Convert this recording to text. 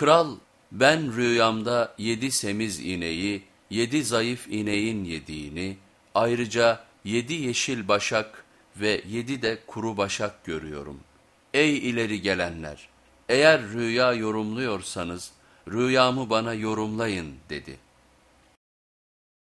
Kral ben rüyamda yedi semiz ineği, yedi zayıf ineğin yediğini, ayrıca yedi yeşil başak ve yedi de kuru başak görüyorum. Ey ileri gelenler! Eğer rüya yorumluyorsanız rüyamı bana yorumlayın dedi.''